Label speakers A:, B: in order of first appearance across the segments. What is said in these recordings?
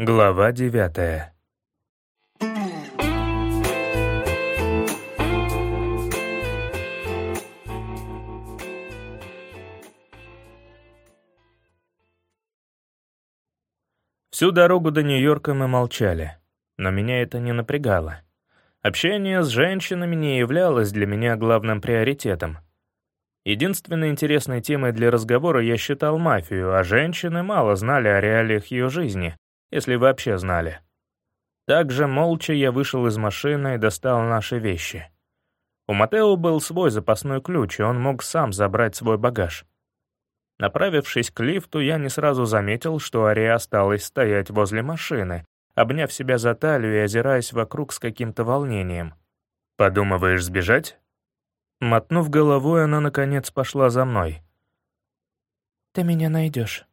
A: Глава девятая. Всю дорогу до Нью-Йорка мы молчали, но меня это не напрягало. Общение с женщинами не являлось для меня главным приоритетом. Единственной интересной темой для разговора я считал мафию, а женщины мало знали о реалиях ее жизни, если вообще знали. Также молча я вышел из машины и достал наши вещи. У Матео был свой запасной ключ, и он мог сам забрать свой багаж. Направившись к лифту, я не сразу заметил, что Ария осталась стоять возле машины, обняв себя за талию и озираясь вокруг с каким-то волнением. «Подумываешь сбежать?» Мотнув головой, она, наконец, пошла за мной.
B: «Ты меня найдешь?»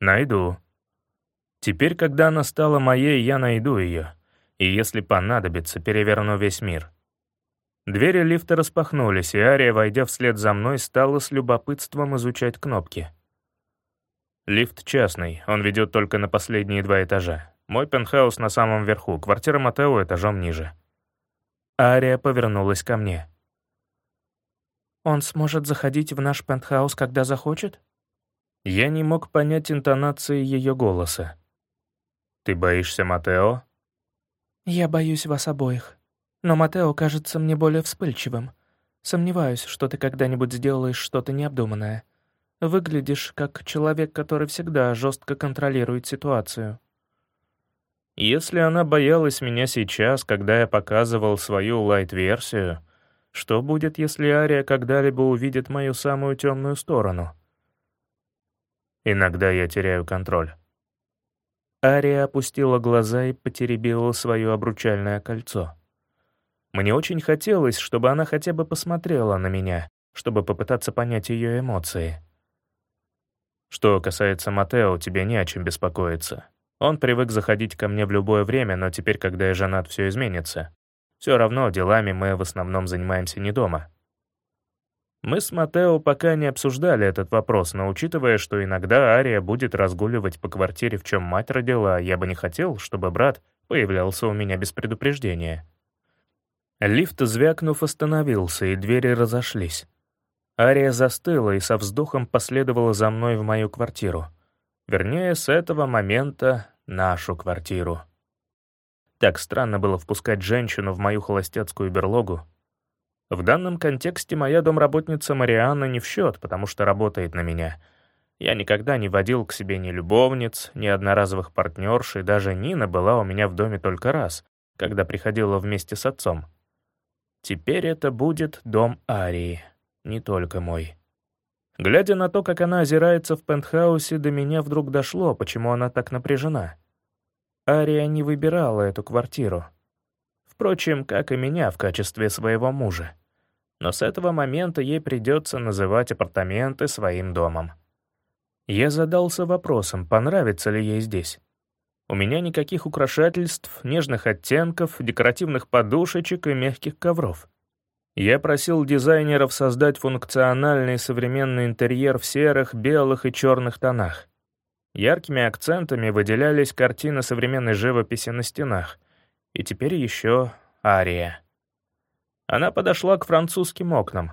A: «Найду», Теперь, когда она стала моей, я найду ее. И если понадобится, переверну весь мир. Двери лифта распахнулись, и Ария, войдя вслед за мной, стала с любопытством изучать кнопки. Лифт частный, он ведет только на последние два этажа. Мой пентхаус на самом верху, квартира Матео этажом ниже. Ария повернулась ко мне.
B: «Он сможет заходить в наш пентхаус, когда захочет?»
A: Я не мог понять интонации ее голоса. «Ты боишься Матео?»
B: «Я боюсь вас обоих. Но Матео кажется мне более вспыльчивым. Сомневаюсь, что ты когда-нибудь сделаешь что-то необдуманное. Выглядишь как человек, который всегда жестко контролирует ситуацию».
A: Если она боялась меня сейчас, когда я показывал свою лайт-версию, что будет, если Ария когда-либо увидит мою самую темную сторону? Иногда я теряю контроль. Ария опустила глаза и потеребила свое обручальное кольцо. Мне очень хотелось, чтобы она хотя бы посмотрела на меня, чтобы попытаться понять ее эмоции. Что касается Матео, тебе не о чем беспокоиться. Он привык заходить ко мне в любое время, но теперь, когда я женат, все изменится. Все равно делами мы в основном занимаемся не дома. Мы с Матео пока не обсуждали этот вопрос, но учитывая, что иногда Ария будет разгуливать по квартире, в чем мать родила, я бы не хотел, чтобы брат появлялся у меня без предупреждения. Лифт, звякнув, остановился, и двери разошлись. Ария застыла и со вздохом последовала за мной в мою квартиру. Вернее, с этого момента нашу квартиру. Так странно было впускать женщину в мою холостяцкую берлогу, в данном контексте моя домработница Марианна не в счет, потому что работает на меня. Я никогда не водил к себе ни любовниц, ни одноразовых партнерш, и даже Нина была у меня в доме только раз, когда приходила вместе с отцом. Теперь это будет дом Арии, не только мой. Глядя на то, как она озирается в пентхаусе, до меня вдруг дошло, почему она так напряжена. Ария не выбирала эту квартиру. Впрочем, как и меня в качестве своего мужа. Но с этого момента ей придется называть апартаменты своим домом. Я задался вопросом, понравится ли ей здесь. У меня никаких украшательств, нежных оттенков, декоративных подушечек и мягких ковров. Я просил дизайнеров создать функциональный современный интерьер в серых, белых и черных тонах. Яркими акцентами выделялись картины современной живописи на стенах, и теперь еще Ария. Она подошла к французским окнам.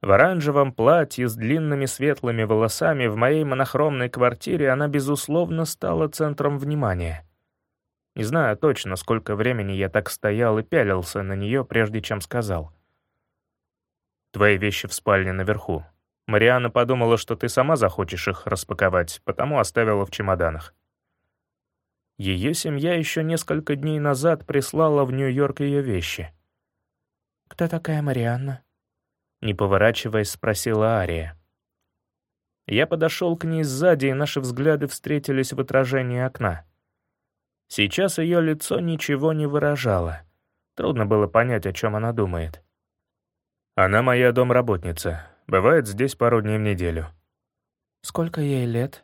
A: В оранжевом платье с длинными светлыми волосами в моей монохромной квартире она, безусловно, стала центром внимания. Не знаю точно, сколько времени я так стоял и пялился на нее, прежде чем сказал. «Твои вещи в спальне наверху. Мариана подумала, что ты сама захочешь их распаковать, потому оставила в чемоданах. Ее семья еще несколько дней назад прислала в Нью-Йорк ее вещи.
B: «Кто такая Марианна?»
A: Не поворачиваясь, спросила Ария. Я подошел к ней сзади, и наши взгляды встретились в отражении окна. Сейчас ее лицо ничего не выражало. Трудно было понять, о чем она думает. «Она моя домработница. Бывает здесь пару дней в неделю».
B: «Сколько ей лет?»
A: —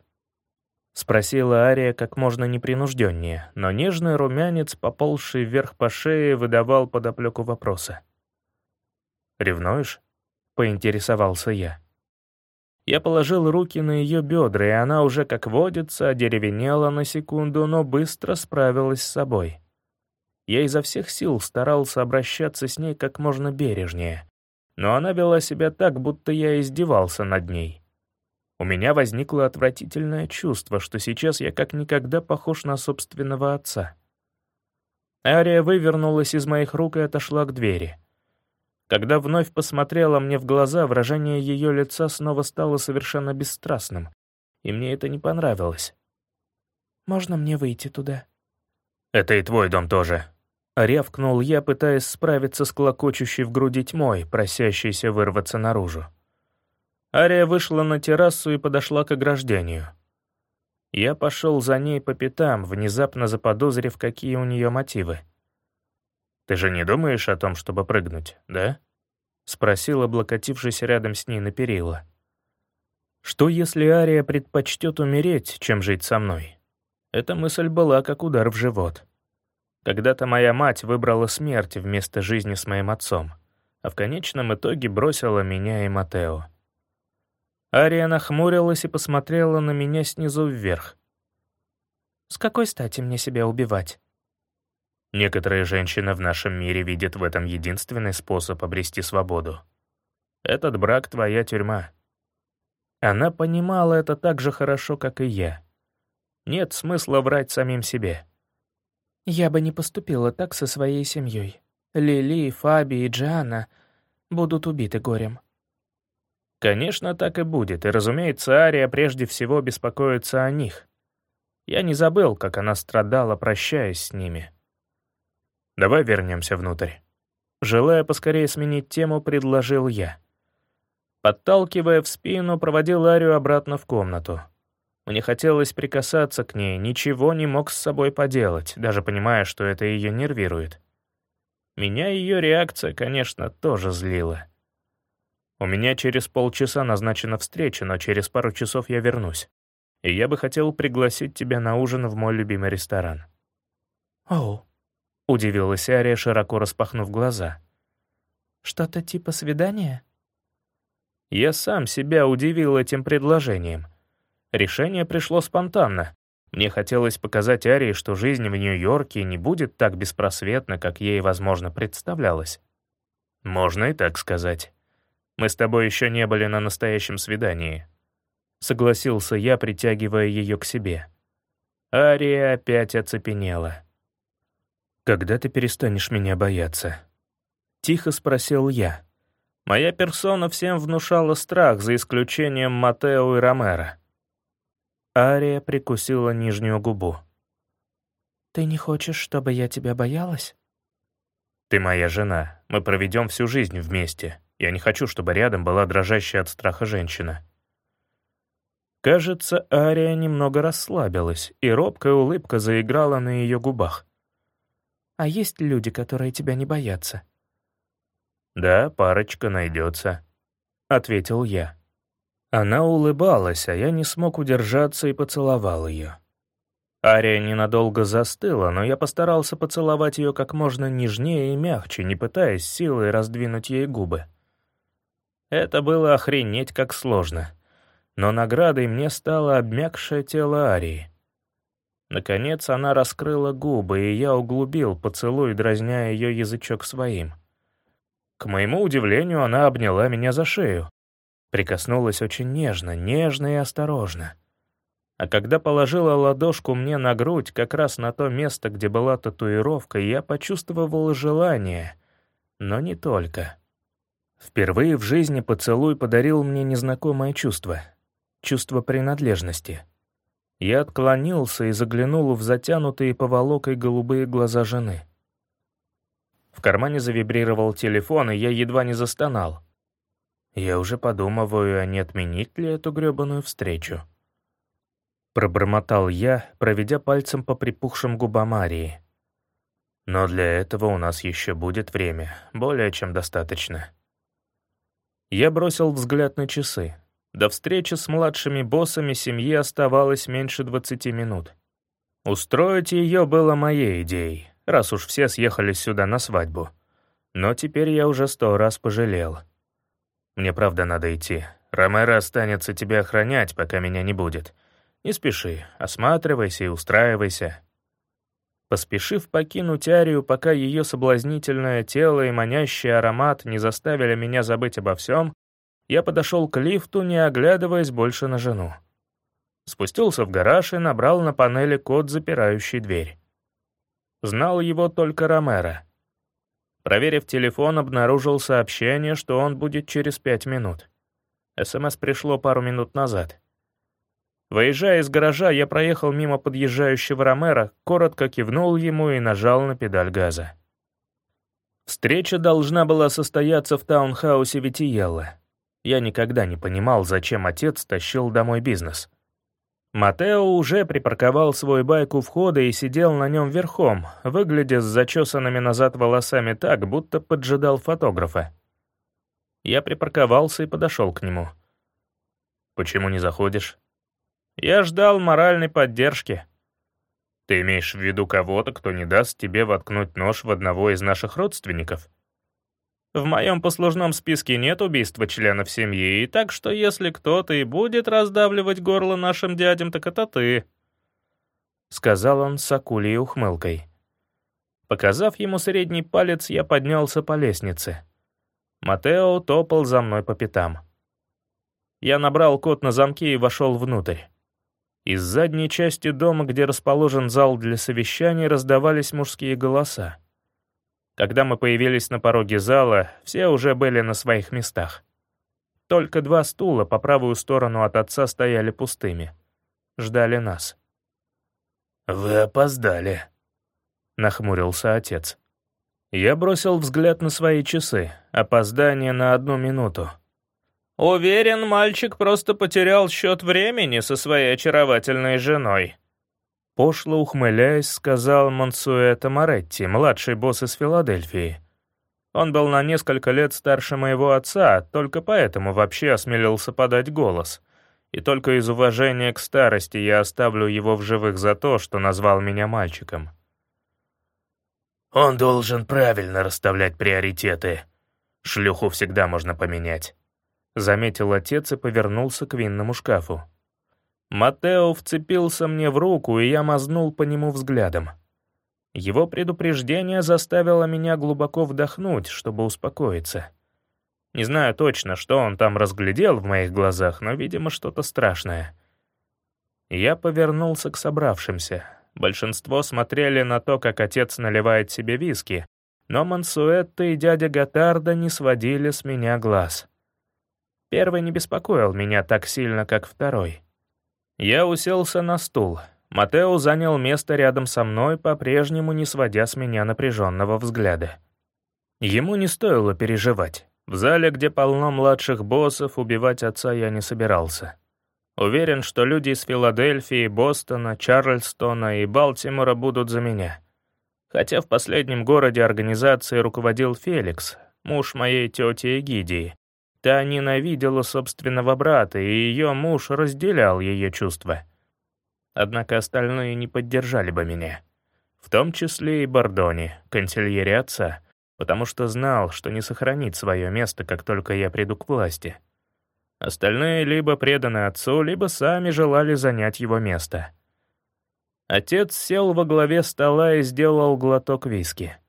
A: спросила Ария как можно непринужденнее, но нежный румянец, поползший вверх по шее, выдавал подоплеку вопроса. «Ревнуешь?» — поинтересовался я. Я положил руки на ее бедра, и она уже, как водится, одеревенела на секунду, но быстро справилась с собой. Я изо всех сил старался обращаться с ней как можно бережнее, но она вела себя так, будто я издевался над ней. У меня возникло отвратительное чувство, что сейчас я как никогда похож на собственного отца. Ария вывернулась из моих рук и отошла к двери. Когда вновь посмотрела мне в глаза, выражение ее лица снова стало совершенно бесстрастным, и мне это не понравилось.
B: «Можно мне выйти туда?»
A: «Это и твой дом тоже», — рявкнул я, пытаясь справиться с клокочущей в груди тьмой, просящейся вырваться наружу. Ария вышла на террасу и подошла к ограждению. Я пошел за ней по пятам, внезапно заподозрив, какие у нее мотивы. «Ты же не думаешь о том, чтобы прыгнуть, да?» — спросил, облокотившись рядом с ней на перила. «Что, если Ария предпочтет умереть, чем жить со мной?» Эта мысль была как удар в живот. Когда-то моя мать выбрала смерть вместо жизни с моим отцом, а в конечном итоге бросила меня и Матео. Ария нахмурилась и посмотрела на меня снизу вверх.
B: «С какой стати мне себя убивать?»
A: Некоторые женщины в нашем мире видят в этом единственный способ обрести свободу. Этот брак — твоя тюрьма. Она понимала это так же хорошо, как и я. Нет смысла врать самим себе.
B: Я бы не поступила так со своей семьей. Лили, Фаби и Джианна будут убиты горем.
A: Конечно, так и будет, и, разумеется, Ария прежде всего беспокоится о них. Я не забыл, как она страдала, прощаясь с ними. Давай вернемся внутрь. Желая поскорее сменить тему, предложил я. Подталкивая в спину, проводил Арию обратно в комнату. Мне хотелось прикасаться к ней, ничего не мог с собой поделать, даже понимая, что это ее нервирует. Меня ее реакция, конечно, тоже злила. У меня через полчаса назначена встреча, но через пару часов я вернусь. И я бы хотел пригласить тебя на ужин в мой любимый ресторан».
B: «Оу», —
A: удивилась Ария, широко распахнув глаза.
B: «Что-то типа свидания?»
A: Я сам себя удивил этим предложением. Решение пришло спонтанно. Мне хотелось показать Арии, что жизнь в Нью-Йорке не будет так беспросветна, как ей, возможно, представлялось. Можно и так сказать. Мы с тобой еще не были на настоящем свидании». Согласился я, притягивая ее к себе. Ария опять оцепенела. «Когда ты перестанешь меня бояться?» Тихо спросил я. Моя персона всем внушала страх, за исключением Матео и Ромеро. Ария прикусила нижнюю губу.
B: «Ты не хочешь, чтобы я тебя боялась?»
A: «Ты моя жена. Мы проведем всю жизнь вместе. Я не хочу, чтобы рядом была дрожащая от страха женщина. Кажется, Ария немного расслабилась, и робкая улыбка заиграла на ее губах.
B: «А есть люди, которые тебя не боятся?»
A: «Да, парочка найдется», — ответил я. Она улыбалась, а я не смог удержаться и поцеловал ее. Ария ненадолго застыла, но я постарался поцеловать ее как можно нежнее и мягче, не пытаясь силой раздвинуть ей губы. Это было охренеть как сложно. Но наградой мне стало обмякшее тело Арии. Наконец она раскрыла губы, и я углубил поцелуй, дразня ее язычок своим. К моему удивлению, она обняла меня за шею. Прикоснулась очень нежно, нежно и осторожно. А когда положила ладошку мне на грудь, как раз на то место, где была татуировка, я почувствовал желание, но не только. Впервые в жизни поцелуй подарил мне незнакомое чувство. Чувство принадлежности. Я отклонился и заглянул в затянутые поволокой голубые глаза жены. В кармане завибрировал телефон, и я едва не застонал. Я уже подумываю, а не отменить ли эту грёбаную встречу. Пробормотал я, проведя пальцем по припухшим губам Марии. Но для этого у нас еще будет время, более чем достаточно. Я бросил взгляд на часы. До встречи с младшими боссами семьи оставалось меньше 20 минут. Устроить ее было моей идеей, раз уж все съехались сюда на свадьбу. Но теперь я уже сто раз пожалел. Мне правда надо идти. Ромеро останется тебя охранять, пока меня не будет. Не спеши, осматривайся и устраивайся». Поспешив покинуть Арию, пока ее соблазнительное тело и манящий аромат не заставили меня забыть обо всем, я подошел к лифту, не оглядываясь больше на жену. Спустился в гараж и набрал на панели код, запирающий дверь. Знал его только Ромеро. Проверив телефон, обнаружил сообщение, что он будет через пять минут. СМС пришло пару минут назад. Выезжая из гаража, я проехал мимо подъезжающего Ромера, коротко кивнул ему и нажал на педаль газа. Встреча должна была состояться в таунхаусе Витиелла. Я никогда не понимал, зачем отец тащил домой бизнес. Матео уже припарковал свой байк у входа и сидел на нем верхом, выглядя с зачесанными назад волосами так, будто поджидал фотографа. Я припарковался и подошел к нему. «Почему не заходишь?» Я ждал моральной поддержки. Ты имеешь в виду кого-то, кто не даст тебе воткнуть нож в одного из наших родственников? В моем послужном списке нет убийства членов семьи, и так что если кто-то и будет раздавливать горло нашим дядям, так это ты», — сказал он с акулей ухмылкой. Показав ему средний палец, я поднялся по лестнице. Матео топал за мной по пятам. Я набрал код на замке и вошел внутрь. Из задней части дома, где расположен зал для совещаний, раздавались мужские голоса. Когда мы появились на пороге зала, все уже были на своих местах. Только два стула по правую сторону от отца стояли пустыми. Ждали нас.
C: «Вы опоздали», — нахмурился отец.
A: Я бросил взгляд на свои часы. Опоздание на одну минуту. Уверен, мальчик просто потерял счет времени со своей очаровательной женой. Пошло ухмыляясь, сказал Монсуэта Моретти, младший босс из Филадельфии. Он был на несколько лет старше моего отца, только поэтому вообще осмелился подать голос. И только из уважения к старости я оставлю его в живых за то, что назвал меня мальчиком.
C: Он должен правильно расставлять приоритеты. Шлюху всегда можно поменять.
A: Заметил отец и повернулся к винному шкафу. Матео вцепился мне в руку, и я мазнул по нему взглядом. Его предупреждение заставило меня глубоко вдохнуть, чтобы успокоиться. Не знаю точно, что он там разглядел в моих глазах, но, видимо, что-то страшное. Я повернулся к собравшимся. Большинство смотрели на то, как отец наливает себе виски, но Мансуэтта и дядя Гатарда не сводили с меня глаз. Первый не беспокоил меня так сильно, как второй. Я уселся на стул. Матео занял место рядом со мной, по-прежнему не сводя с меня напряженного взгляда. Ему не стоило переживать. В зале, где полно младших боссов, убивать отца я не собирался. Уверен, что люди из Филадельфии, Бостона, Чарльстона и Балтимора будут за меня. Хотя в последнем городе организации руководил Феликс, муж моей тети Эгидии, Та ненавидела собственного брата, и ее муж разделял ее чувства. Однако остальные не поддержали бы меня. В том числе и Бордони, консильере отца, потому что знал, что не сохранит свое место, как только я приду к власти. Остальные либо преданы отцу, либо сами желали занять его место. Отец сел во главе стола и сделал глоток виски.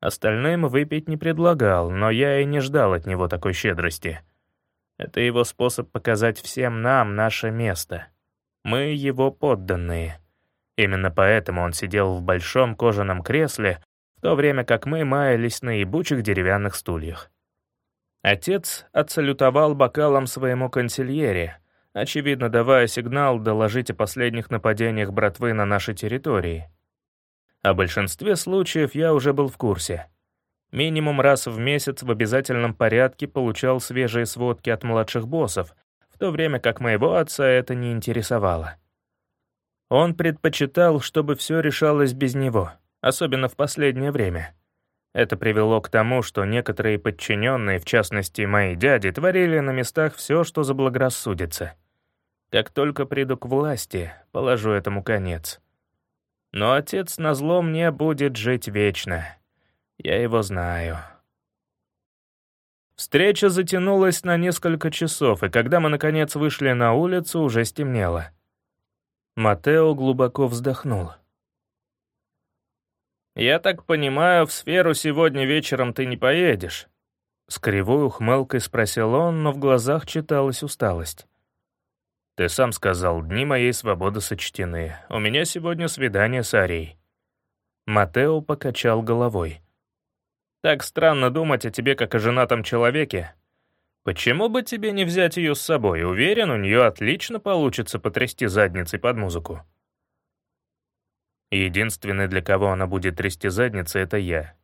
A: Остальным выпить не предлагал, но я и не ждал от него такой щедрости. Это его способ показать всем нам наше место. Мы его подданные. Именно поэтому он сидел в большом кожаном кресле, в то время как мы маялись на ебучих деревянных стульях. Отец отсалютовал бокалом своему консильере, очевидно давая сигнал доложить о последних нападениях братвы на нашей территории — о большинстве случаев я уже был в курсе. Минимум раз в месяц в обязательном порядке получал свежие сводки от младших боссов, в то время как моего отца это не интересовало. Он предпочитал, чтобы все решалось без него, особенно в последнее время. Это привело к тому, что некоторые подчиненные, в частности мои дяди, творили на местах все, что заблагорассудится. Как только приду к власти, положу этому конец. Но отец назло мне будет жить вечно. Я его знаю. Встреча затянулась на несколько часов, и когда мы, наконец, вышли на улицу, уже стемнело. Матео глубоко вздохнул. «Я так понимаю, в сферу сегодня вечером ты не поедешь?» С кривой ухмылкой спросил он, но в глазах читалась усталость. «Ты сам сказал, дни моей свободы сочтены. У меня сегодня свидание с Арией». Матео покачал головой. Так странно думать о тебе как о женатом человеке. Почему бы тебе не взять ее с собой? Уверен, у нее отлично получится потрясти задницей под музыку. Единственный, для кого она будет трясти задницей, это я.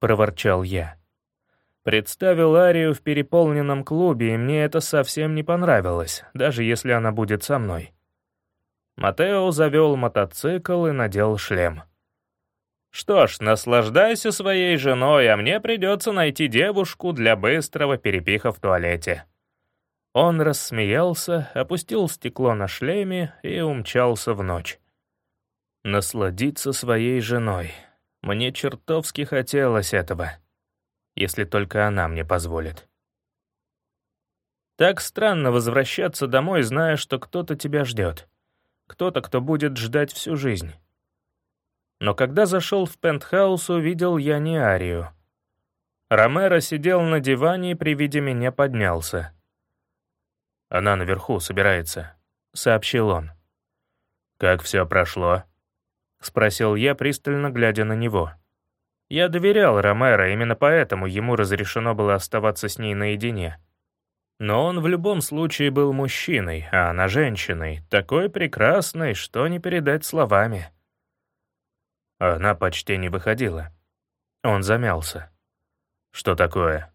A: Проворчал я. Представил Арию в переполненном клубе, и мне это совсем не понравилось, даже если она будет со мной. Матео завел мотоцикл и надел шлем. Что ж, наслаждайся своей женой, а мне придется найти девушку для быстрого перепиха в туалете». Он рассмеялся, опустил стекло на шлеме и умчался в ночь. Насладиться своей женой. Мне чертовски хотелось этого. Если только она мне позволит. Так странно возвращаться домой, зная, что кто-то тебя ждет. Кто-то, кто будет ждать всю жизнь. Но когда зашел в пентхаус, увидел я не Арию. Ромеро сидел на диване и при виде меня поднялся. «Она наверху собирается», — сообщил он. «Как все прошло?» — спросил я, пристально глядя на него. Я доверял Ромеро, именно поэтому ему разрешено было оставаться с ней наедине. Но он в любом случае был мужчиной, а она женщиной, такой прекрасной, что не передать словами. Она почти не выходила. Он замялся. «Что такое?»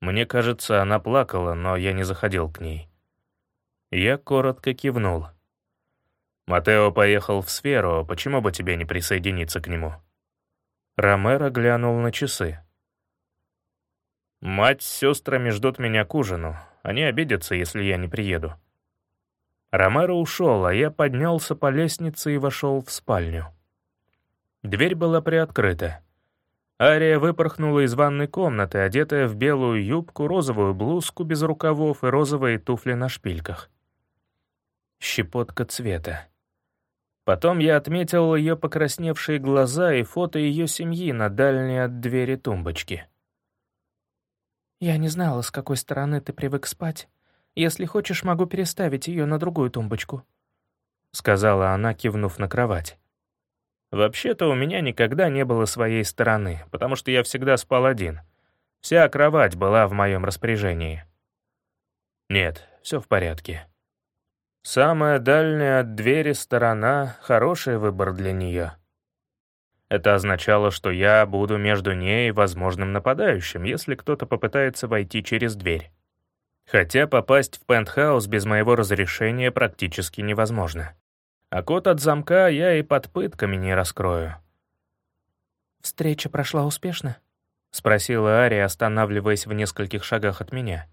A: Мне кажется, она плакала, но я не заходил к ней. Я коротко кивнул. «Матео поехал в сферу, почему бы тебе не присоединиться к нему?» Ромеро глянул на часы. «Мать с сестрами ждут меня к ужину. Они обидятся, если я не приеду». Ромеро ушел, а я поднялся по лестнице и вошел в спальню. Дверь была приоткрыта. Ария выпорхнула из ванной комнаты, одетая в белую юбку, розовую блузку без рукавов и розовые туфли на шпильках. Щепотка цвета. Потом я отметил ее покрасневшие глаза и фото ее семьи на дальней от двери тумбочки.
B: «Я не знала, с какой стороны ты привык спать. Если хочешь, могу переставить ее на другую тумбочку», — сказала она, кивнув на кровать.
A: Вообще-то у меня никогда не было своей стороны, потому что я всегда спал один. Вся кровать была в моем распоряжении. Нет, все в порядке. Самая дальняя от двери сторона — хороший выбор для нее. Это означало, что я буду между ней и возможным нападающим, если кто-то попытается войти через дверь. Хотя попасть в пентхаус без моего разрешения практически невозможно а код от замка я и под пытками не раскрою.
B: «Встреча прошла успешно?»
A: — спросила Ария, останавливаясь в нескольких шагах от меня.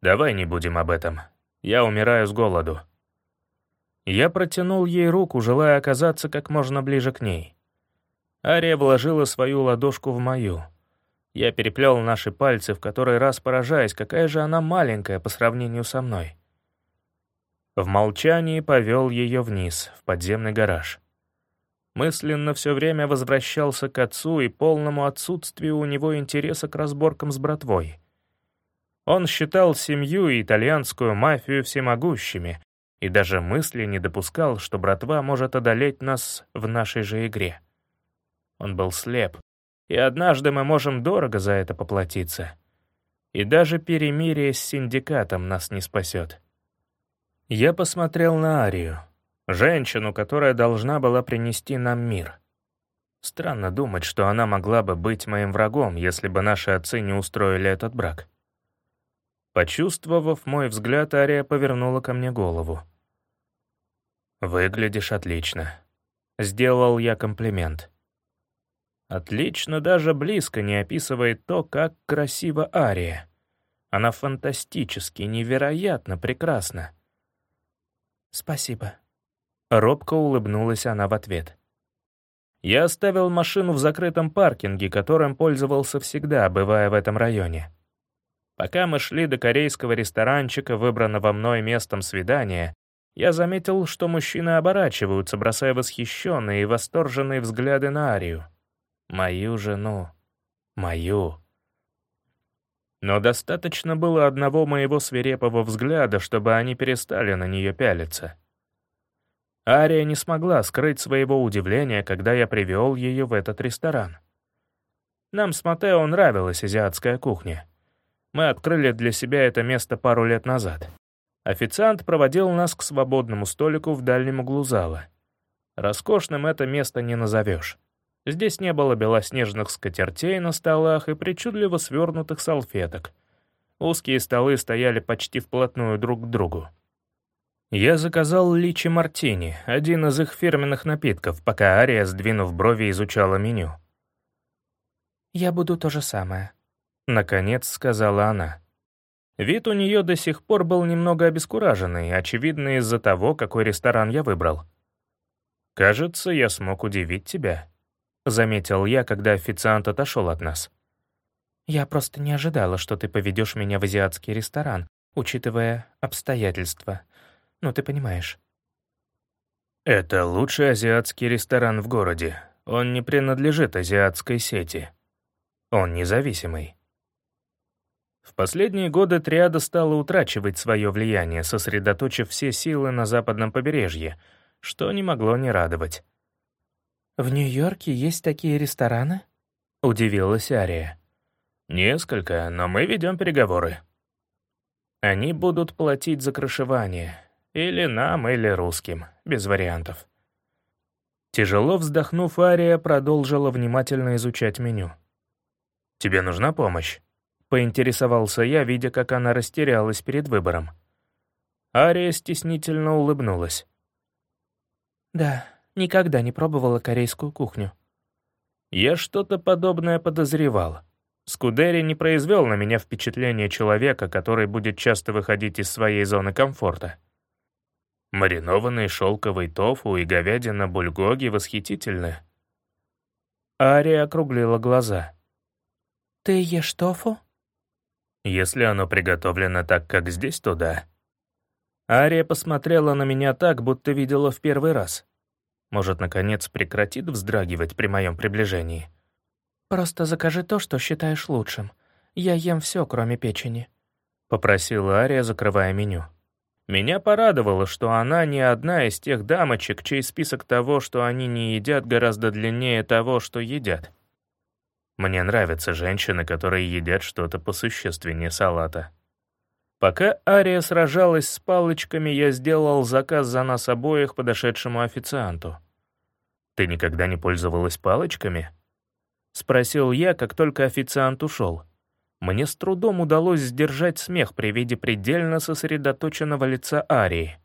A: «Давай не будем об этом. Я умираю с голоду». Я протянул ей руку, желая оказаться как можно ближе к ней. Ария вложила свою ладошку в мою. Я переплел наши пальцы, в который раз поражаясь, какая же она маленькая по сравнению со мной. В молчании повел ее вниз, в подземный гараж. Мысленно все время возвращался к отцу и полному отсутствию у него интереса к разборкам с братвой. Он считал семью и итальянскую мафию всемогущими и даже мысли не допускал, что братва может одолеть нас в нашей же игре. Он был слеп, и однажды мы можем дорого за это поплатиться. И даже перемирие с синдикатом нас не спасет. Я посмотрел на Арию, женщину, которая должна была принести нам мир. Странно думать, что она могла бы быть моим врагом, если бы наши отцы не устроили этот брак. Почувствовав мой взгляд, Ария повернула ко мне голову. «Выглядишь отлично», — сделал я комплимент. Отлично даже близко не описывает то, как красива Ария. Она фантастически, невероятно прекрасна.
B: «Спасибо».
A: Робко улыбнулась она в ответ. Я оставил машину в закрытом паркинге, которым пользовался всегда, бывая в этом районе. Пока мы шли до корейского ресторанчика, выбранного мной местом свидания, я заметил, что мужчины оборачиваются, бросая восхищенные и восторженные взгляды на Арию. Мою жену. Мою. Но достаточно было одного моего свирепого взгляда, чтобы они перестали на нее пялиться. Ария не смогла скрыть своего удивления, когда я привел ее в этот ресторан. Нам с Матео нравилась азиатская кухня. Мы открыли для себя это место пару лет назад. Официант проводил нас к свободному столику в дальнем углу зала. Роскошным это место не назовешь. Здесь не было белоснежных скатертей на столах и причудливо свернутых салфеток. Узкие столы стояли почти вплотную друг к другу. Я заказал личи мартини, один из их фирменных напитков, пока Ария, сдвинув брови, изучала меню.
B: «Я буду то же самое», —
A: наконец сказала она. Вид у нее до сих пор был немного обескураженный, очевидно из-за того, какой ресторан я выбрал. «Кажется, я смог удивить тебя», — заметил я, когда официант отошел от нас.
B: «Я просто не ожидала, что ты поведешь меня в азиатский ресторан, учитывая обстоятельства. Ну, ты понимаешь».
A: «Это лучший азиатский ресторан в городе. Он не принадлежит азиатской сети. Он независимый». В последние годы триада стала утрачивать свое влияние, сосредоточив все силы на западном побережье, что не могло не радовать.
B: «В Нью-Йорке есть такие рестораны?» — удивилась Ария.
A: «Несколько, но мы ведем переговоры. Они будут платить за крышевание. Или нам, или русским, без вариантов». Тяжело вздохнув, Ария продолжила внимательно изучать меню. «Тебе нужна помощь?» — поинтересовался я, видя, как она растерялась перед выбором. Ария стеснительно улыбнулась.
B: «Да, Никогда не пробовала корейскую кухню.
A: Я что-то подобное подозревал. Скудери не произвел на меня впечатление человека, который будет часто выходить из своей зоны комфорта. Маринованный шелковый тофу и говядина бульгоги восхитительны. Ария округлила глаза.
B: «Ты ешь тофу?»
A: «Если оно приготовлено так, как здесь, то да». Ария посмотрела на меня так, будто видела в первый раз. Может, наконец прекратит вздрагивать при моем приближении?
B: «Просто закажи то, что считаешь лучшим. Я ем все, кроме печени», —
A: попросила Ария, закрывая меню. Меня порадовало, что она не одна из тех дамочек, чей список того, что они не едят, гораздо длиннее того, что едят. Мне нравятся женщины, которые едят что-то посущественнее салата. Пока Ария сражалась с палочками, я сделал заказ за нас обоих подошедшему официанту. «Ты никогда не пользовалась палочками?» — спросил я, как только официант ушел. Мне с трудом удалось сдержать смех при виде предельно сосредоточенного лица Арии.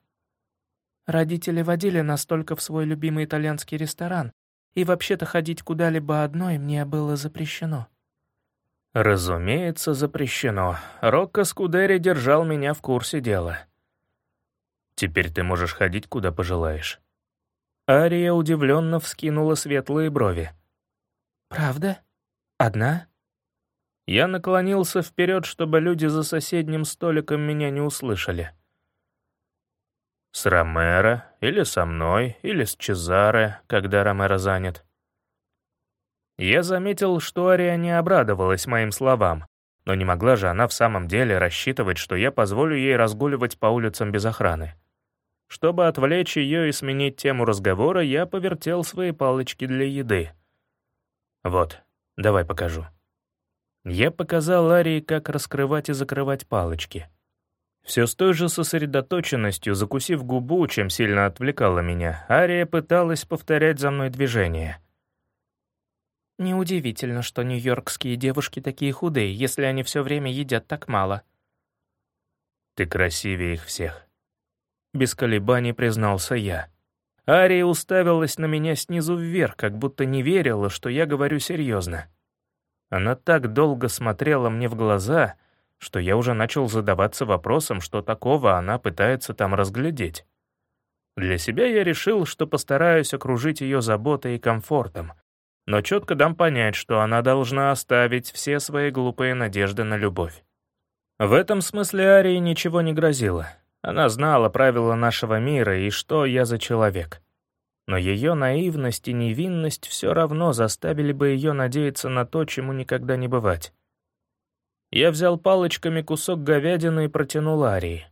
B: «Родители водили нас только в свой любимый итальянский ресторан, и вообще-то ходить куда-либо одной мне было запрещено»,
A: Разумеется, запрещено. Рокко Скудери держал меня в курсе дела. Теперь ты можешь ходить, куда пожелаешь. Ария удивленно вскинула светлые брови.
B: «Правда? Одна?»
A: Я наклонился вперед, чтобы люди за соседним столиком меня не услышали. С Ромеро, или со мной, или с Чезаре, когда Ромеро занят. Я заметил, что Ария не обрадовалась моим словам, но не могла же она в самом деле рассчитывать, что я позволю ей разгуливать по улицам без охраны. Чтобы отвлечь ее и сменить тему разговора, я повертел свои палочки для еды. Вот, давай покажу. Я показал Арии, как раскрывать и закрывать палочки. Все с той же сосредоточенностью, закусив губу, чем сильно отвлекала меня, Ария пыталась повторять за мной движение —
B: Неудивительно, что нью-йоркские девушки такие худые, если они все время едят так мало.
A: Ты красивее их всех. Без колебаний признался я. Ария уставилась на меня снизу вверх, как будто не верила, что я говорю серьезно. Она так долго смотрела мне в глаза, что я уже начал задаваться вопросом, что такого она пытается там разглядеть. Для себя я решил, что постараюсь окружить ее заботой и комфортом, но четко дам понять, что она должна оставить все свои глупые надежды на любовь. В этом смысле Арии ничего не грозило. Она знала правила нашего мира и что я за человек. Но ее наивность и невинность все равно заставили бы ее надеяться на то, чему никогда не бывать. Я взял палочками кусок говядины и протянул Арии.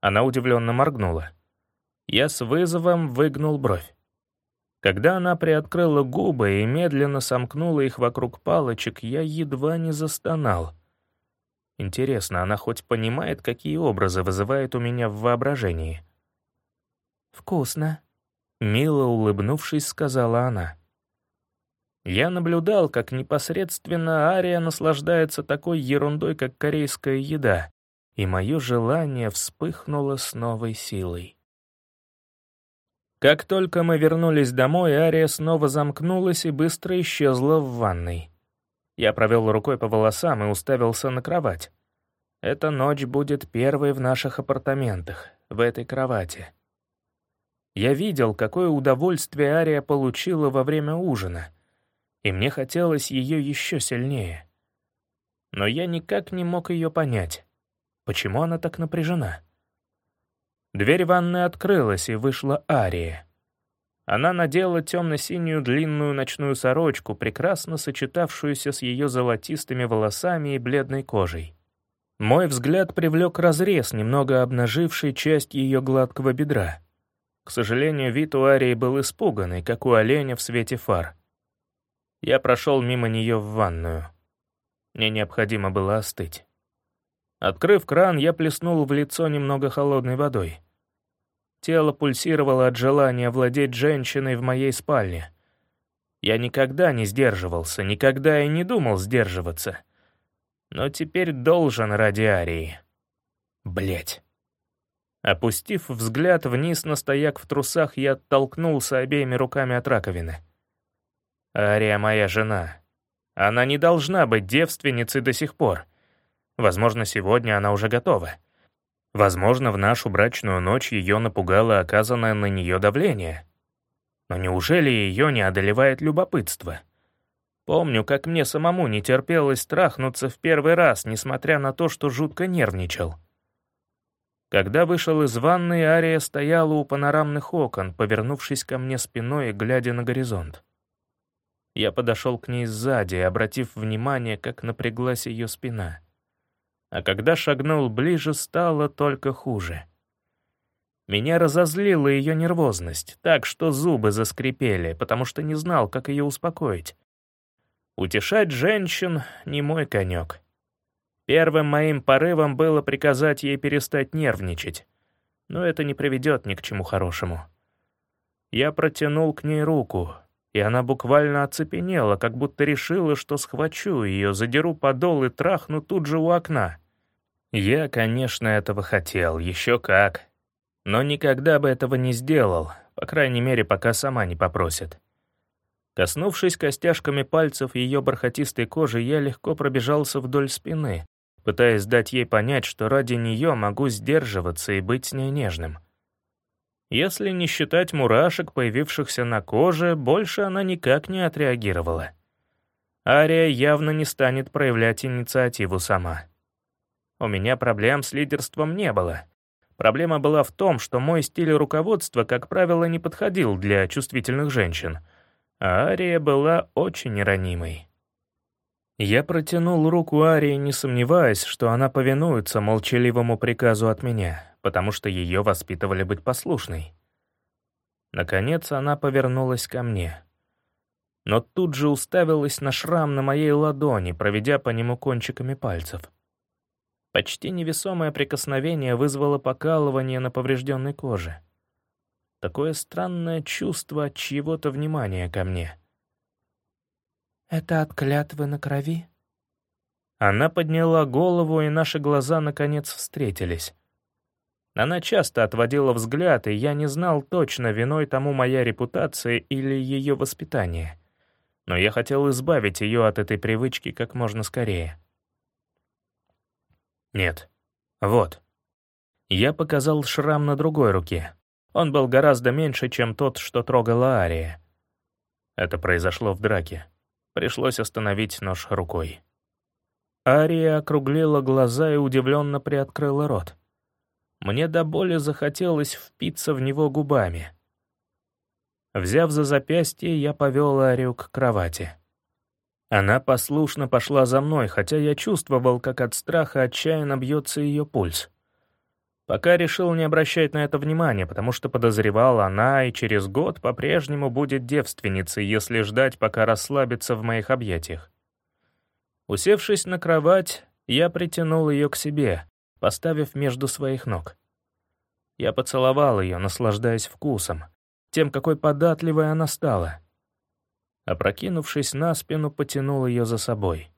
A: Она удивленно моргнула. Я с вызовом выгнул бровь. Когда она приоткрыла губы и медленно сомкнула их вокруг палочек, я едва не застонал. Интересно, она хоть понимает, какие образы вызывает у меня в воображении?
B: «Вкусно», —
A: мило улыбнувшись, сказала она. Я наблюдал, как непосредственно Ария наслаждается такой ерундой, как корейская еда, и мое желание вспыхнуло с новой силой. Как только мы вернулись домой, Ария снова замкнулась и быстро исчезла в ванной. Я провел рукой по волосам и уставился на кровать. Эта ночь будет первой в наших апартаментах, в этой кровати. Я видел, какое удовольствие Ария получила во время ужина, и мне хотелось ее еще сильнее. Но я никак не мог ее понять. Почему она так напряжена? Дверь ванной открылась, и вышла Ария. Она надела темно-синюю длинную ночную сорочку, прекрасно сочетавшуюся с ее золотистыми волосами и бледной кожей. Мой взгляд привлек разрез, немного обнаживший часть ее гладкого бедра. К сожалению, вид у Арии был испуганный, как у оленя в свете фар. Я прошел мимо нее в ванную. Мне необходимо было остыть. Открыв кран, я плеснул в лицо немного холодной водой. Тело пульсировало от желания владеть женщиной в моей спальне. Я никогда не сдерживался, никогда и не думал сдерживаться. Но теперь должен ради Арии. Блять. Опустив взгляд вниз на стояк в трусах, я оттолкнулся обеими руками от раковины. Ария моя жена. Она не должна быть девственницей до сих пор. Возможно, сегодня она уже готова. Возможно, в нашу брачную ночь ее напугало оказанное на нее давление. Но неужели ее не одолевает любопытство? Помню, как мне самому не терпелось страхнуться в первый раз, несмотря на то, что жутко нервничал. Когда вышел из ванной, Ария стояла у панорамных окон, повернувшись ко мне спиной и глядя на горизонт. Я подошел к ней сзади, обратив внимание, как напряглась ее спина а когда шагнул ближе, стало только хуже. Меня разозлила ее нервозность, так что зубы заскрипели, потому что не знал, как ее успокоить. Утешать женщин — не мой конек. Первым моим порывом было приказать ей перестать нервничать, но это не приведет ни к чему хорошему. Я протянул к ней руку, и она буквально оцепенела, как будто решила, что схвачу ее, задеру подол и трахну тут же у окна. Я, конечно, этого хотел, еще как. Но никогда бы этого не сделал, по крайней мере, пока сама не попросит. Коснувшись костяшками пальцев ее бархатистой кожи, я легко пробежался вдоль спины, пытаясь дать ей понять, что ради нее могу сдерживаться и быть с ней нежным. Если не считать мурашек, появившихся на коже, больше она никак не отреагировала. Ария явно не станет проявлять инициативу сама. У меня проблем с лидерством не было. Проблема была в том, что мой стиль руководства, как правило, не подходил для чувствительных женщин, а Ария была очень ранимой. Я протянул руку Арии, не сомневаясь, что она повинуется молчаливому приказу от меня, потому что ее воспитывали быть послушной. Наконец она повернулась ко мне. Но тут же уставилась на шрам на моей ладони, проведя по нему кончиками пальцев. Почти невесомое прикосновение вызвало покалывание на поврежденной коже. Такое странное чувство от чьего-то внимания ко мне.
B: «Это от клятвы на крови?»
A: Она подняла голову, и наши глаза наконец встретились. Она часто отводила взгляд, и я не знал точно, виной тому моя репутация или ее воспитание. Но я хотел избавить ее от этой привычки как можно скорее. Нет. Вот. Я показал шрам на другой руке. Он был гораздо меньше, чем тот, что трогала Ария. Это произошло в драке. Пришлось остановить нож рукой. Ария округлила глаза и удивленно приоткрыла рот. Мне до боли захотелось впиться в него губами. Взяв за запястье, я повел Арию к кровати. Она послушно пошла за мной, хотя я чувствовал, как от страха отчаянно бьется ее пульс. Пока решил не обращать на это внимания, потому что подозревал, она и через год по-прежнему будет девственницей, если ждать, пока расслабится в моих объятиях. Усевшись на кровать, я притянул ее к себе, поставив между своих ног. Я поцеловал ее, наслаждаясь вкусом, тем, какой податливой она стала. Опрокинувшись на спину, потянул ее за собой.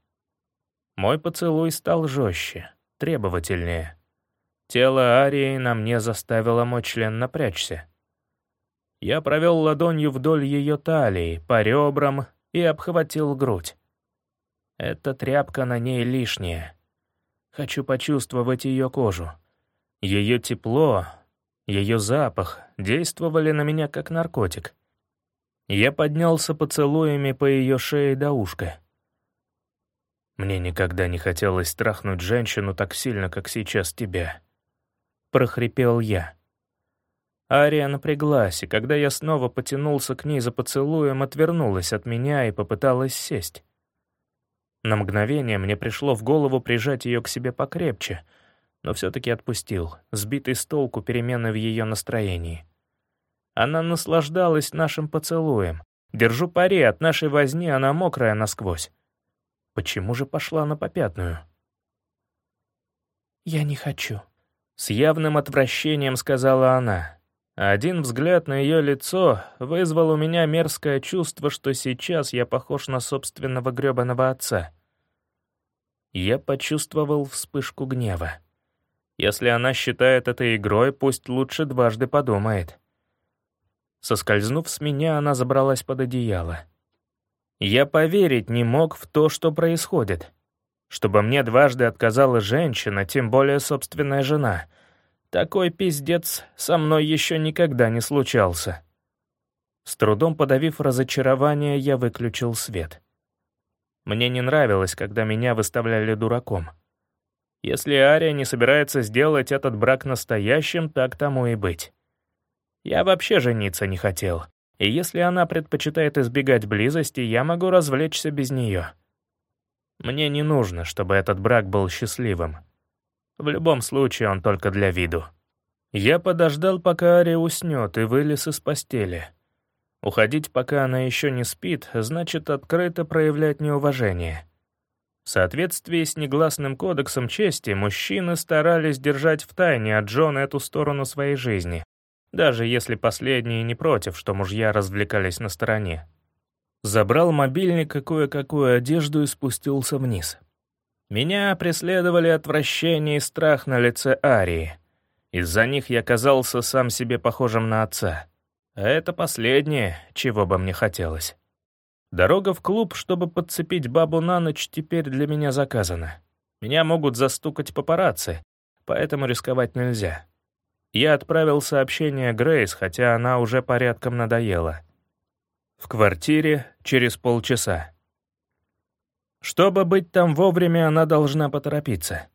A: Мой поцелуй стал жестче, требовательнее. Тело Арии на мне заставило мой член напрячься. Я провел ладонью вдоль ее талии, по ребрам и обхватил грудь. Эта тряпка на ней лишняя. Хочу почувствовать ее кожу. Ее тепло, ее запах действовали на меня как наркотик. Я поднялся поцелуями по ее шее до ушка. Мне никогда не хотелось страхнуть женщину так сильно, как сейчас тебя. Прохрипел я. Ария напряглась, и когда я снова потянулся к ней за поцелуем, отвернулась от меня и попыталась сесть. На мгновение мне пришло в голову прижать ее к себе покрепче, но все-таки отпустил, сбитый с толку перемены в ее настроении. Она наслаждалась нашим поцелуем. Держу пари, от нашей возни она мокрая насквозь. Почему же пошла на попятную?
B: «Я не хочу», —
A: с явным отвращением сказала она. Один взгляд на ее лицо вызвал у меня мерзкое чувство, что сейчас я похож на собственного грёбаного отца. Я почувствовал вспышку гнева. Если она считает это игрой, пусть лучше дважды подумает. Соскользнув с меня, она забралась под одеяло. Я поверить не мог в то, что происходит. Чтобы мне дважды отказала женщина, тем более собственная жена. Такой пиздец со мной еще никогда не случался. С трудом подавив разочарование, я выключил свет. Мне не нравилось, когда меня выставляли дураком. Если Ария не собирается сделать этот брак настоящим, так тому и быть. Я вообще жениться не хотел. И если она предпочитает избегать близости, я могу развлечься без нее. Мне не нужно, чтобы этот брак был счастливым. В любом случае, он только для виду. Я подождал, пока Ария уснет, и вылез из постели. Уходить, пока она еще не спит, значит открыто проявлять неуважение. В соответствии с негласным кодексом чести, мужчины старались держать в тайне от Джона эту сторону своей жизни, даже если последние не против, что мужья развлекались на стороне. Забрал мобильник и кое-какую одежду и спустился вниз. Меня преследовали отвращение и страх на лице Арии. Из-за них я казался сам себе похожим на отца. А это последнее, чего бы мне хотелось. Дорога в клуб, чтобы подцепить бабу на ночь, теперь для меня заказана. Меня могут застукать папарацци, поэтому рисковать нельзя. Я отправил сообщение Грейс, хотя она уже порядком надоела. В квартире через полчаса. Чтобы быть там вовремя, она должна поторопиться.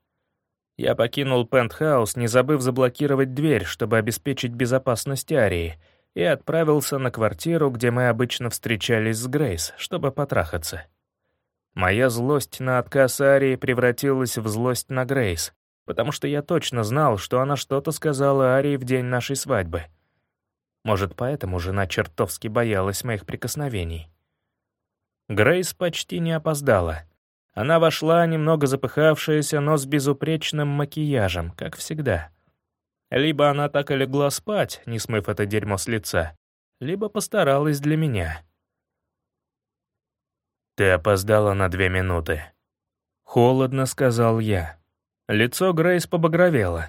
A: Я покинул пентхаус, не забыв заблокировать дверь, чтобы обеспечить безопасность Арии, и отправился на квартиру, где мы обычно встречались с Грейс, чтобы потрахаться. Моя злость на отказ Арии превратилась в злость на Грейс, потому что я точно знал, что она что-то сказала Арии в день нашей свадьбы. Может, поэтому жена чертовски боялась моих прикосновений. Грейс почти не опоздала. Она вошла, немного запыхавшаяся, но с безупречным макияжем, как всегда. Либо она так и легла спать, не смыв это дерьмо с лица, либо постаралась для меня. «Ты опоздала на две минуты», — холодно сказал я. Лицо Грейс побагровело.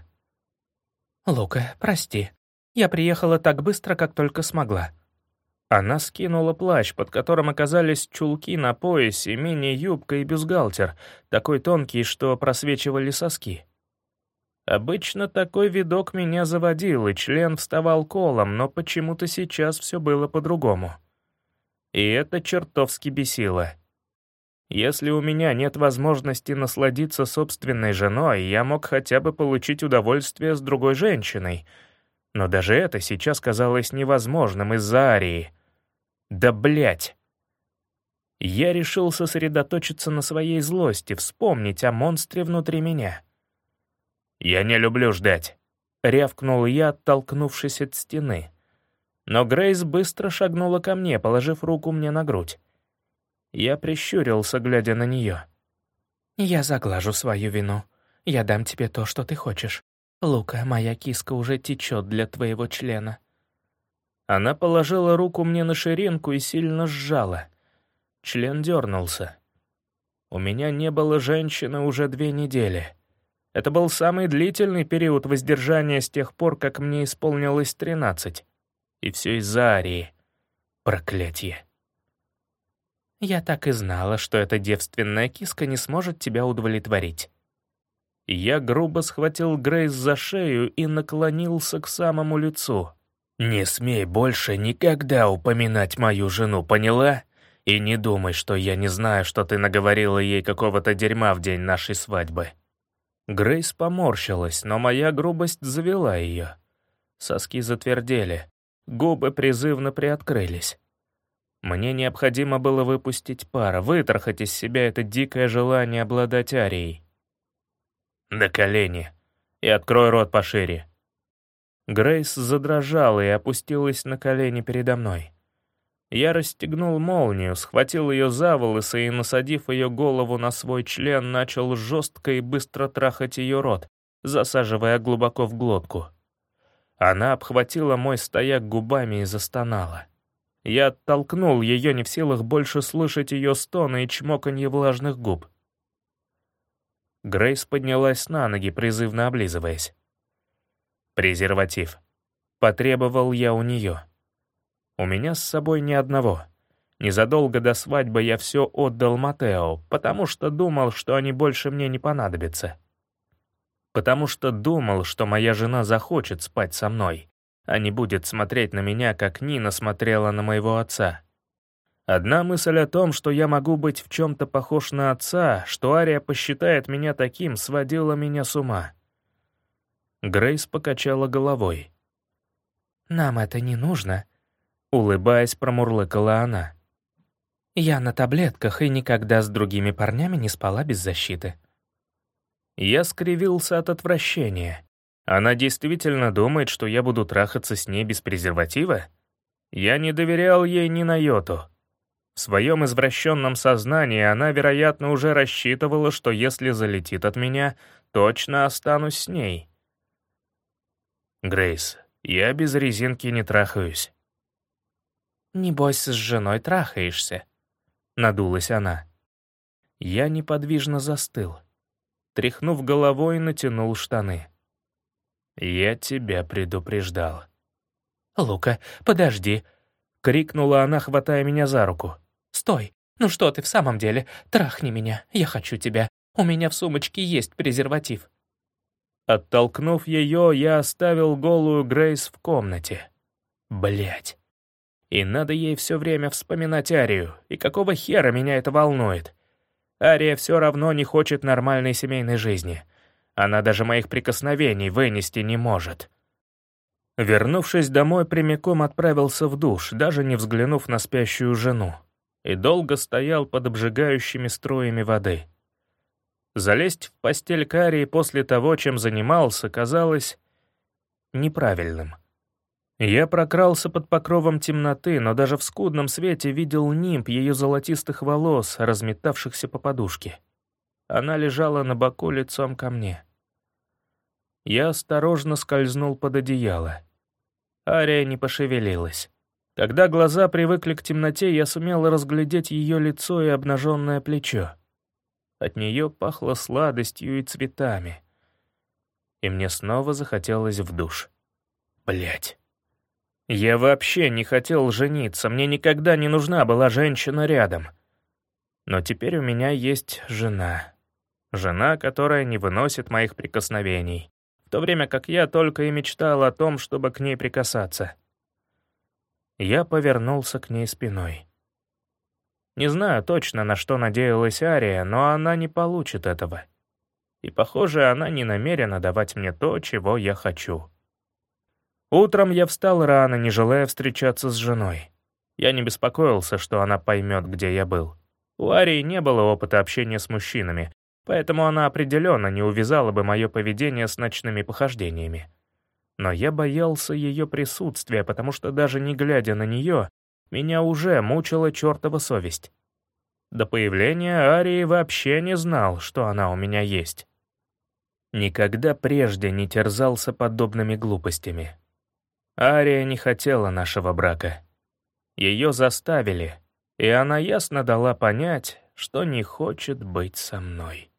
B: «Лука, прости. Я приехала так быстро, как только смогла».
A: Она скинула плащ, под которым оказались чулки на поясе, мини-юбка и бюстгальтер, такой тонкий, что просвечивали соски. Обычно такой видок меня заводил, и член вставал колом, но почему-то сейчас все было по-другому. И это чертовски бесило. Если у меня нет возможности насладиться собственной женой, я мог хотя бы получить удовольствие с другой женщиной. Но даже это сейчас казалось невозможным из-за Арии. Да блять! Я решил сосредоточиться на своей злости, вспомнить о монстре внутри меня. «Я не люблю ждать», — рявкнул я, оттолкнувшись от стены. Но Грейс быстро шагнула ко мне, положив руку мне на грудь. Я прищурился, глядя на нее.
B: «Я заглажу свою вину. Я дам тебе то, что ты хочешь. Лука, моя киска уже течет для твоего члена».
A: Она положила руку мне на ширинку и сильно сжала. Член дернулся. У меня не было женщины уже две недели. Это был самый длительный период воздержания с тех пор, как мне исполнилось тринадцать. И все из-за Арии. Проклятье.
B: Я так и знала, что эта девственная киска не сможет тебя удовлетворить.
A: Я грубо схватил Грейс за шею и наклонился к самому лицу. «Не смей больше никогда упоминать мою жену, поняла? И не думай, что я не знаю, что ты наговорила ей какого-то дерьма в день нашей свадьбы». Грейс поморщилась, но моя грубость завела ее. Соски затвердели, губы призывно приоткрылись. Мне необходимо было выпустить пар, вытрахать из себя это дикое желание обладать арией. «На колени. И открой рот пошире». Грейс задрожала и опустилась на колени передо мной. Я расстегнул молнию, схватил ее за волосы и, насадив ее голову на свой член, начал жестко и быстро трахать ее рот, засаживая глубоко в глотку. Она обхватила мой стояк губами и застонала. Я оттолкнул ее, не в силах больше слышать ее стоны и чмоканье влажных губ. Грейс поднялась на ноги, призывно облизываясь. «Презерватив». Потребовал я у нее. У меня с собой ни одного. Незадолго до свадьбы я все отдал Матео, потому что думал, что они больше мне не понадобятся. Потому что думал, что моя жена захочет спать со мной а не будет смотреть на меня, как Нина смотрела на моего отца. Одна мысль о том, что я могу быть в чем-то похож на отца, что Ария посчитает меня таким, сводила меня с ума. Грейс покачала головой.
B: «Нам это не нужно», —
A: улыбаясь, промурлыкала она.
B: «Я на таблетках и никогда с другими парнями не спала без защиты».
A: Я скривился от отвращения. Она действительно думает, что я буду трахаться с ней без презерватива? Я не доверял ей ни на йоту. В своем извращенном сознании она, вероятно, уже рассчитывала, что если залетит от меня, точно останусь с ней. Грейс, я без резинки не трахаюсь.
B: «Небось, с женой трахаешься», — надулась она.
A: Я неподвижно застыл. Тряхнув головой, натянул штаны. «Я тебя предупреждал».
B: «Лука, подожди!»
A: — крикнула она, хватая меня за руку.
B: «Стой! Ну что ты в самом деле? Трахни меня, я хочу тебя. У меня в сумочке есть презерватив».
A: Оттолкнув ее, я оставил голую Грейс в комнате. Блять. И надо ей все время вспоминать Арию. И какого хера меня это волнует? Ария все равно не хочет нормальной семейной жизни. Она даже моих прикосновений вынести не может. Вернувшись домой, прямиком отправился в душ, даже не взглянув на спящую жену, и долго стоял под обжигающими струями воды. Залезть в постель Карии после того, чем занимался, казалось неправильным. Я прокрался под покровом темноты, но даже в скудном свете видел нимб ее золотистых волос, разметавшихся по подушке. Она лежала на боку лицом ко мне. Я осторожно скользнул под одеяло. Ария не пошевелилась. Когда глаза привыкли к темноте, я сумел разглядеть ее лицо и обнаженное плечо. От нее пахло сладостью и цветами. И мне снова захотелось в душ. Блять. Я вообще не хотел жениться, мне никогда не нужна была женщина рядом. Но теперь у меня есть жена. Жена, которая не выносит моих прикосновений, в то время как я только и мечтал о том, чтобы к ней прикасаться. Я повернулся к ней спиной. Не знаю точно, на что надеялась Ария, но она не получит этого. И, похоже, она не намерена давать мне то, чего я хочу. Утром я встал рано, не желая встречаться с женой. Я не беспокоился, что она поймет, где я был. У Арии не было опыта общения с мужчинами, поэтому она определенно не увязала бы мое поведение с ночными похождениями. Но я боялся ее присутствия, потому что даже не глядя на нее, меня уже мучила чертова совесть. До появления Арии вообще не знал, что она у меня есть. Никогда прежде не терзался подобными глупостями. Ария не хотела нашего брака. Ее заставили, и она ясно дала понять, что не хочет быть со мной.